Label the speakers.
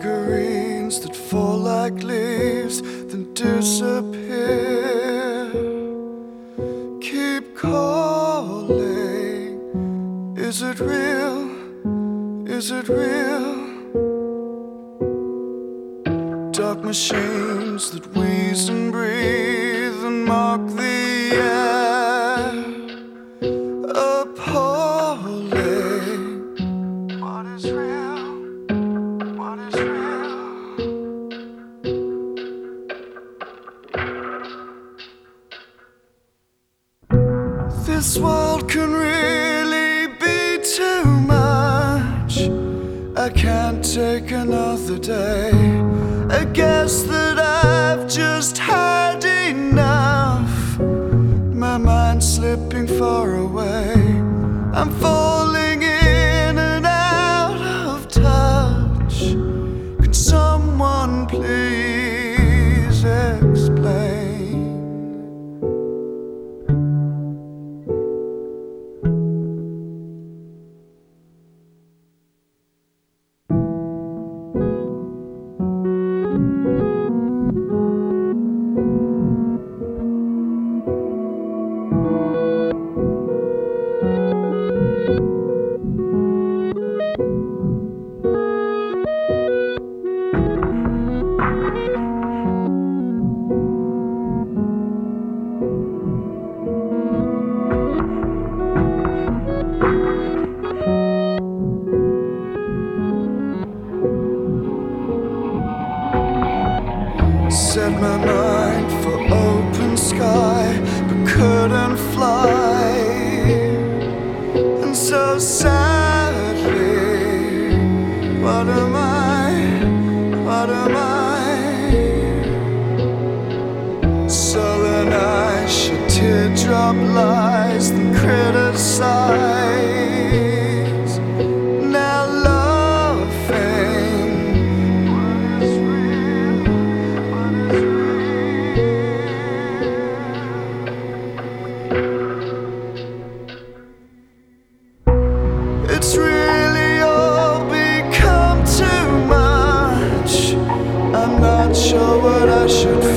Speaker 1: figurines that fall like leaves, then disappear. Keep calling. Is it real? Is it real? Dark machines that wheeze and breathe and mock the This world can really be too much. I can't take another day. I guess that I've just had enough. My mind's slipping far away. I'm falling Set my mind for open sky, but couldn't fly. And so sadly, what am I? What am I? Sullen eyes shed teardrop lies, then criticize. Should